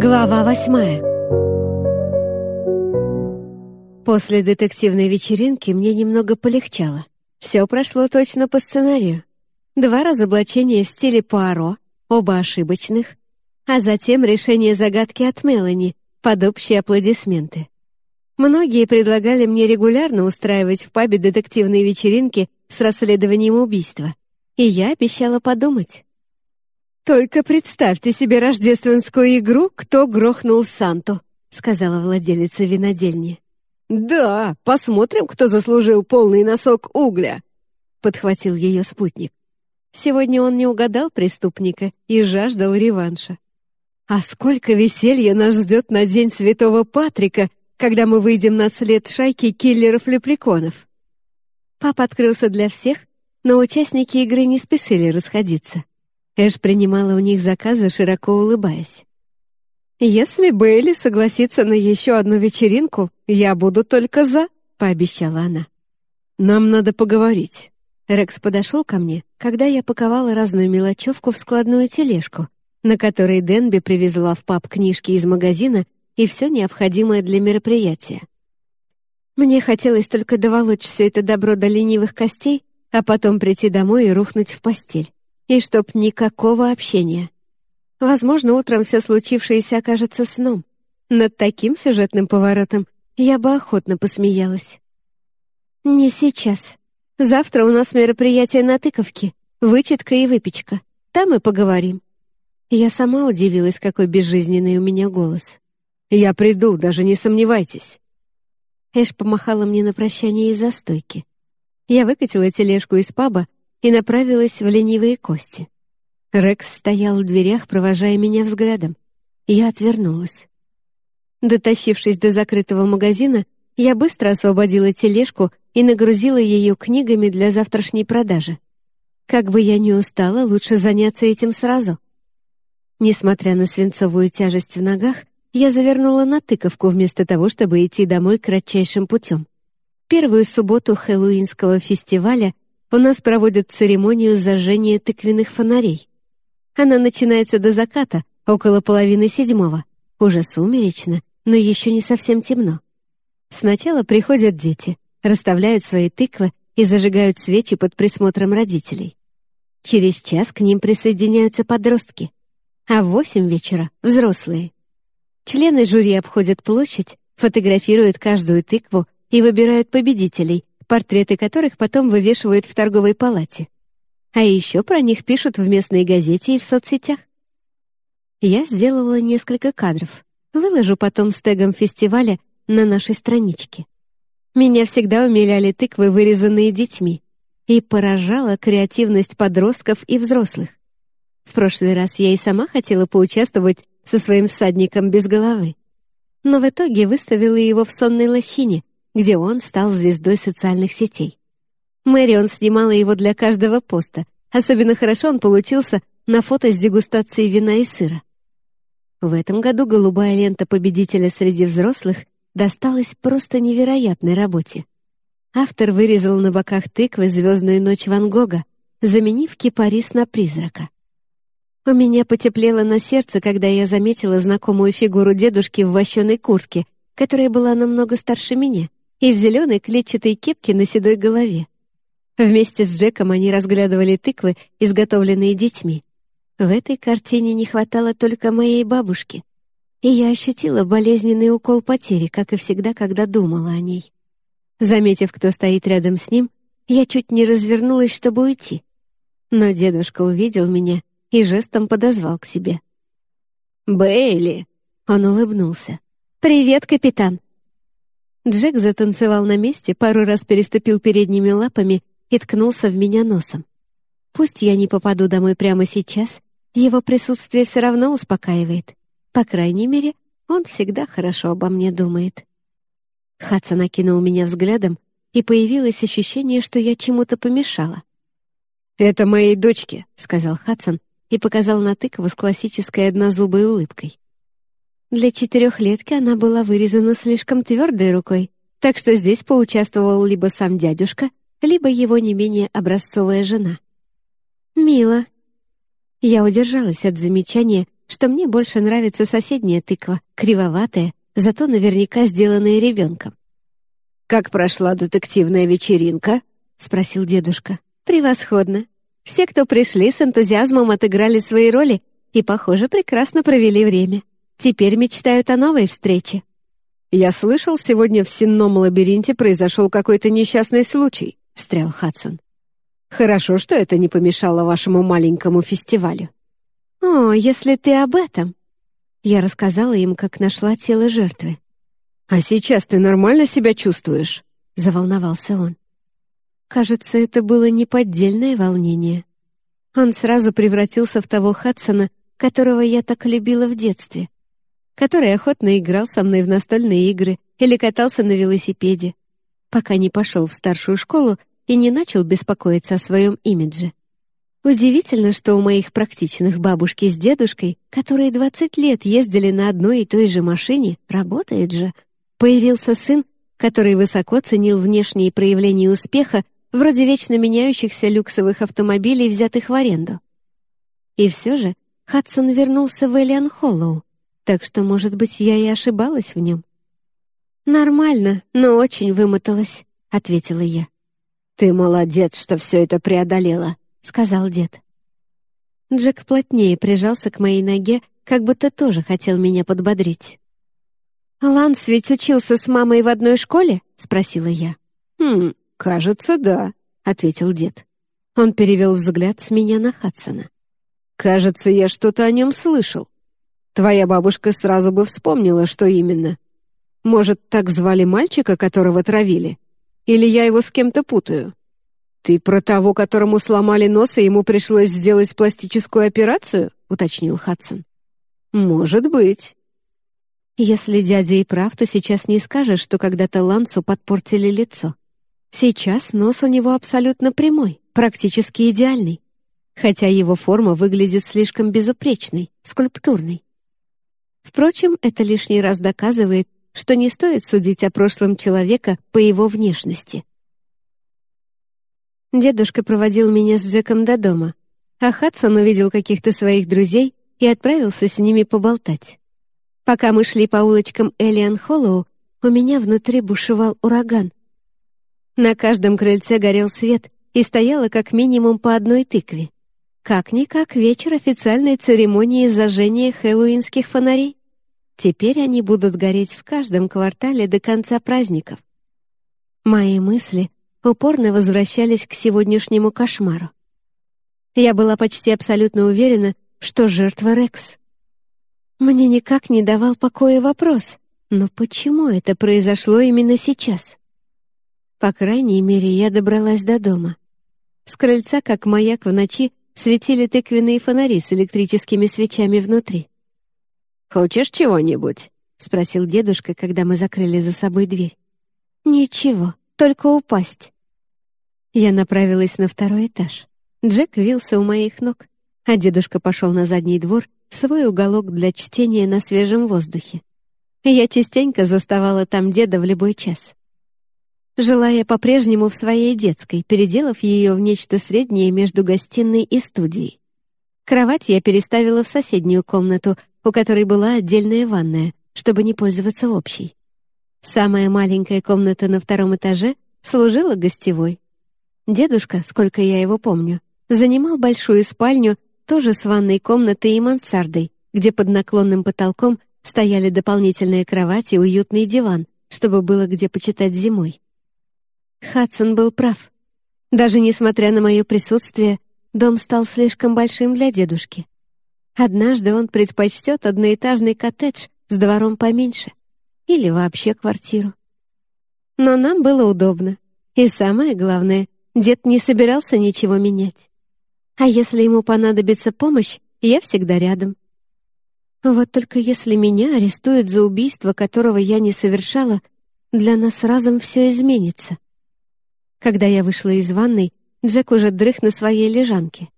Глава восьмая После детективной вечеринки мне немного полегчало. Все прошло точно по сценарию. Два разоблачения в стиле Пуаро, оба ошибочных, а затем решение загадки от Мелани под общие аплодисменты. Многие предлагали мне регулярно устраивать в пабе детективные вечеринки с расследованием убийства, и я обещала подумать. «Только представьте себе рождественскую игру «Кто грохнул Санту», — сказала владелица винодельни. «Да, посмотрим, кто заслужил полный носок угля», — подхватил ее спутник. Сегодня он не угадал преступника и жаждал реванша. А сколько веселья нас ждет на День Святого Патрика, когда мы выйдем на след шайки киллеров-лепреконов. Пап открылся для всех, но участники игры не спешили расходиться. Эш принимала у них заказы, широко улыбаясь. «Если Бейли согласится на еще одну вечеринку, я буду только за», — пообещала она. «Нам надо поговорить». Рекс подошел ко мне, когда я паковала разную мелочевку в складную тележку, на которой Денби привезла в паб книжки из магазина и все необходимое для мероприятия. Мне хотелось только доволочь все это добро до ленивых костей, а потом прийти домой и рухнуть в постель. И чтоб никакого общения. Возможно, утром все случившееся окажется сном. Над таким сюжетным поворотом я бы охотно посмеялась. «Не сейчас. Завтра у нас мероприятие на тыковке, вычетка и выпечка. Там и поговорим». Я сама удивилась, какой безжизненный у меня голос. «Я приду, даже не сомневайтесь». Эш помахала мне на прощание из-за стойки. Я выкатила тележку из паба и направилась в ленивые кости. Рекс стоял в дверях, провожая меня взглядом. Я отвернулась. Дотащившись до закрытого магазина, я быстро освободила тележку и нагрузила ее книгами для завтрашней продажи. Как бы я ни устала, лучше заняться этим сразу. Несмотря на свинцовую тяжесть в ногах, я завернула на тыковку вместо того, чтобы идти домой кратчайшим путем. Первую субботу хэллоуинского фестиваля у нас проводят церемонию зажжения тыквенных фонарей. Она начинается до заката, около половины седьмого. Уже сумеречно, но еще не совсем темно. Сначала приходят дети, расставляют свои тыквы и зажигают свечи под присмотром родителей. Через час к ним присоединяются подростки, а в восемь вечера — взрослые. Члены жюри обходят площадь, фотографируют каждую тыкву и выбирают победителей, портреты которых потом вывешивают в торговой палате. А еще про них пишут в местной газете и в соцсетях. Я сделала несколько кадров. Выложу потом с тегом фестиваля на нашей страничке. Меня всегда умиляли тыквы, вырезанные детьми, и поражала креативность подростков и взрослых. В прошлый раз я и сама хотела поучаствовать со своим всадником без головы. Но в итоге выставила его в сонной лощине, где он стал звездой социальных сетей. Мэрион снимала его для каждого поста. Особенно хорошо он получился на фото с дегустацией вина и сыра. В этом году голубая лента победителя среди взрослых досталась просто невероятной работе. Автор вырезал на боках тыквы «Звездную ночь Ван Гога», заменив кипарис на призрака. У меня потеплело на сердце, когда я заметила знакомую фигуру дедушки в вощеной куртке, которая была намного старше меня, и в зеленой клетчатой кепке на седой голове. Вместе с Джеком они разглядывали тыквы, изготовленные детьми. В этой картине не хватало только моей бабушки. И я ощутила болезненный укол потери, как и всегда, когда думала о ней. Заметив, кто стоит рядом с ним, я чуть не развернулась, чтобы уйти. Но дедушка увидел меня и жестом подозвал к себе. «Бейли!» — он улыбнулся. «Привет, капитан!» Джек затанцевал на месте, пару раз переступил передними лапами и ткнулся в меня носом. Пусть я не попаду домой прямо сейчас, его присутствие все равно успокаивает. По крайней мере, он всегда хорошо обо мне думает. Хадсон накинул меня взглядом, и появилось ощущение, что я чему-то помешала. «Это моей дочке», — сказал Хадсон и показал на тыкву с классической однозубой улыбкой. Для четырехлетки она была вырезана слишком твердой рукой, так что здесь поучаствовал либо сам дядюшка, либо его не менее образцовая жена. «Мило». Я удержалась от замечания, что мне больше нравится соседняя тыква, кривоватая, зато наверняка сделанная ребенком. «Как прошла детективная вечеринка?» — спросил дедушка. «Превосходно. Все, кто пришли, с энтузиазмом отыграли свои роли и, похоже, прекрасно провели время. Теперь мечтают о новой встрече». «Я слышал, сегодня в сенном лабиринте произошел какой-то несчастный случай», — встрял Хадсон. «Хорошо, что это не помешало вашему маленькому фестивалю». «О, если ты об этом...» Я рассказала им, как нашла тело жертвы. «А сейчас ты нормально себя чувствуешь?» — заволновался он. Кажется, это было неподдельное волнение. Он сразу превратился в того Хадсона, которого я так любила в детстве, который охотно играл со мной в настольные игры или катался на велосипеде, пока не пошел в старшую школу и не начал беспокоиться о своем имидже. Удивительно, что у моих практичных бабушки с дедушкой, которые 20 лет ездили на одной и той же машине, работает же — Появился сын, который высоко ценил внешние проявления успеха, вроде вечно меняющихся люксовых автомобилей, взятых в аренду. И все же Хадсон вернулся в Элиан Холлоу, так что, может быть, я и ошибалась в нем. «Нормально, но очень вымоталась», — ответила я. «Ты молодец, что все это преодолела», — сказал дед. Джек плотнее прижался к моей ноге, как будто тоже хотел меня подбодрить. «Ланс ведь учился с мамой в одной школе?» — спросила я. «Хм, кажется, да», — ответил дед. Он перевел взгляд с меня на Хадсона. «Кажется, я что-то о нем слышал. Твоя бабушка сразу бы вспомнила, что именно. Может, так звали мальчика, которого травили? Или я его с кем-то путаю? Ты про того, которому сломали нос, и ему пришлось сделать пластическую операцию?» — уточнил Хадсон. «Может быть». Если дядя и прав, то сейчас не скажешь, что когда-то Лансу подпортили лицо. Сейчас нос у него абсолютно прямой, практически идеальный. Хотя его форма выглядит слишком безупречной, скульптурной. Впрочем, это лишний раз доказывает, что не стоит судить о прошлом человека по его внешности. Дедушка проводил меня с Джеком до дома, а Хадсон увидел каких-то своих друзей и отправился с ними поболтать. Пока мы шли по улочкам Элиан Холлоу, у меня внутри бушевал ураган. На каждом крыльце горел свет, и стояло как минимум по одной тыкве. Как-никак вечер официальной церемонии зажжения хэллоуинских фонарей. Теперь они будут гореть в каждом квартале до конца праздников. Мои мысли упорно возвращались к сегодняшнему кошмару. Я была почти абсолютно уверена, что жертва Рекс. Мне никак не давал покоя вопрос, но почему это произошло именно сейчас? По крайней мере, я добралась до дома. С крыльца, как маяк в ночи, светили тыквенные фонари с электрическими свечами внутри. «Хочешь чего-нибудь?» — спросил дедушка, когда мы закрыли за собой дверь. «Ничего, только упасть». Я направилась на второй этаж. Джек вился у моих ног, а дедушка пошел на задний двор в свой уголок для чтения на свежем воздухе. Я частенько заставала там деда в любой час. Жила я по-прежнему в своей детской, переделав ее в нечто среднее между гостиной и студией. Кровать я переставила в соседнюю комнату, у которой была отдельная ванная, чтобы не пользоваться общей. Самая маленькая комната на втором этаже служила гостевой. Дедушка, сколько я его помню, занимал большую спальню тоже с ванной комнатой и мансардой, где под наклонным потолком стояли дополнительные кровати и уютный диван, чтобы было где почитать зимой. Хадсон был прав. Даже несмотря на мое присутствие, дом стал слишком большим для дедушки. Однажды он предпочтет одноэтажный коттедж с двором поменьше или вообще квартиру. Но нам было удобно. И самое главное, дед не собирался ничего менять. А если ему понадобится помощь, я всегда рядом. Вот только если меня арестуют за убийство, которого я не совершала, для нас разом все изменится. Когда я вышла из ванной, Джек уже дрых на своей лежанке.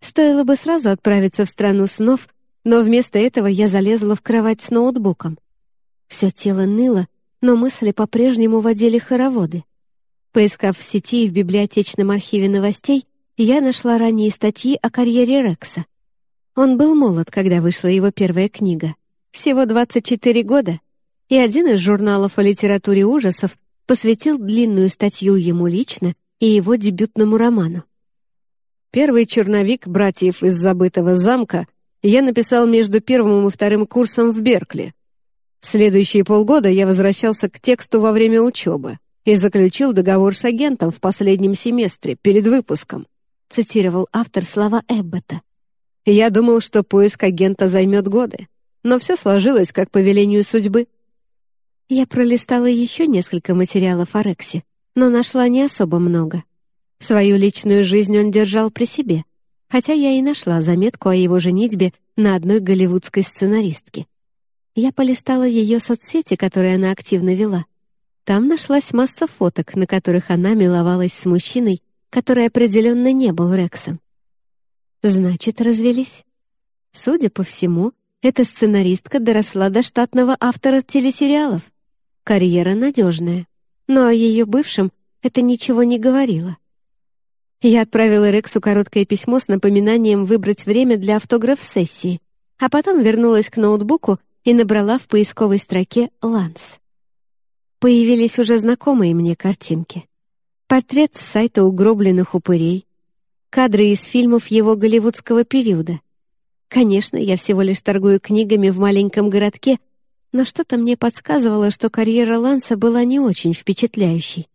Стоило бы сразу отправиться в страну снов, но вместо этого я залезла в кровать с ноутбуком. Все тело ныло, но мысли по-прежнему водили хороводы. Поискав в сети и в библиотечном архиве новостей, я нашла ранние статьи о карьере Рекса. Он был молод, когда вышла его первая книга. Всего 24 года, и один из журналов о литературе ужасов посвятил длинную статью ему лично и его дебютному роману. Первый черновик «Братьев из забытого замка» я написал между первым и вторым курсом в Беркли. В следующие полгода я возвращался к тексту во время учебы и заключил договор с агентом в последнем семестре, перед выпуском, цитировал автор слова Эббота. Я думал, что поиск агента займет годы, но все сложилось как по велению судьбы. Я пролистала еще несколько материалов о Рексе, но нашла не особо много. Свою личную жизнь он держал при себе, хотя я и нашла заметку о его женитьбе на одной голливудской сценаристке. Я полистала ее соцсети, которые она активно вела. Там нашлась масса фоток, на которых она миловалась с мужчиной, который определенно не был Рексом. Значит, развелись. Судя по всему, эта сценаристка доросла до штатного автора телесериалов. Карьера надежная, но о ее бывшем это ничего не говорило. Я отправила Рексу короткое письмо с напоминанием выбрать время для автограф-сессии, а потом вернулась к ноутбуку и набрала в поисковой строке «Ланс». Появились уже знакомые мне картинки. Портрет с сайта угробленных упырей, кадры из фильмов его голливудского периода. Конечно, я всего лишь торгую книгами в маленьком городке, но что-то мне подсказывало, что карьера Ланса была не очень впечатляющей.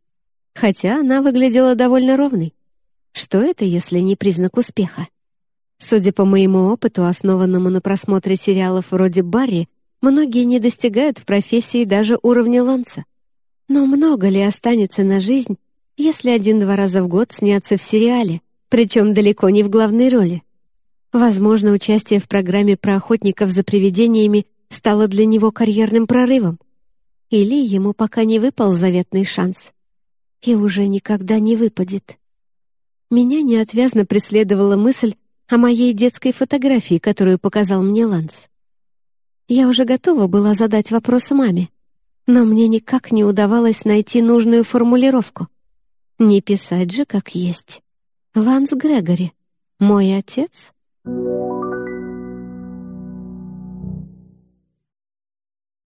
Хотя она выглядела довольно ровной. Что это, если не признак успеха? Судя по моему опыту, основанному на просмотре сериалов вроде «Барри», многие не достигают в профессии даже уровня Ланса. Но много ли останется на жизнь, если один-два раза в год сняться в сериале, причем далеко не в главной роли? Возможно, участие в программе про охотников за привидениями стало для него карьерным прорывом. Или ему пока не выпал заветный шанс. И уже никогда не выпадет. Меня неотвязно преследовала мысль о моей детской фотографии, которую показал мне Ланс. Я уже готова была задать вопрос маме, но мне никак не удавалось найти нужную формулировку. Не писать же, как есть. Ланс Грегори, мой отец,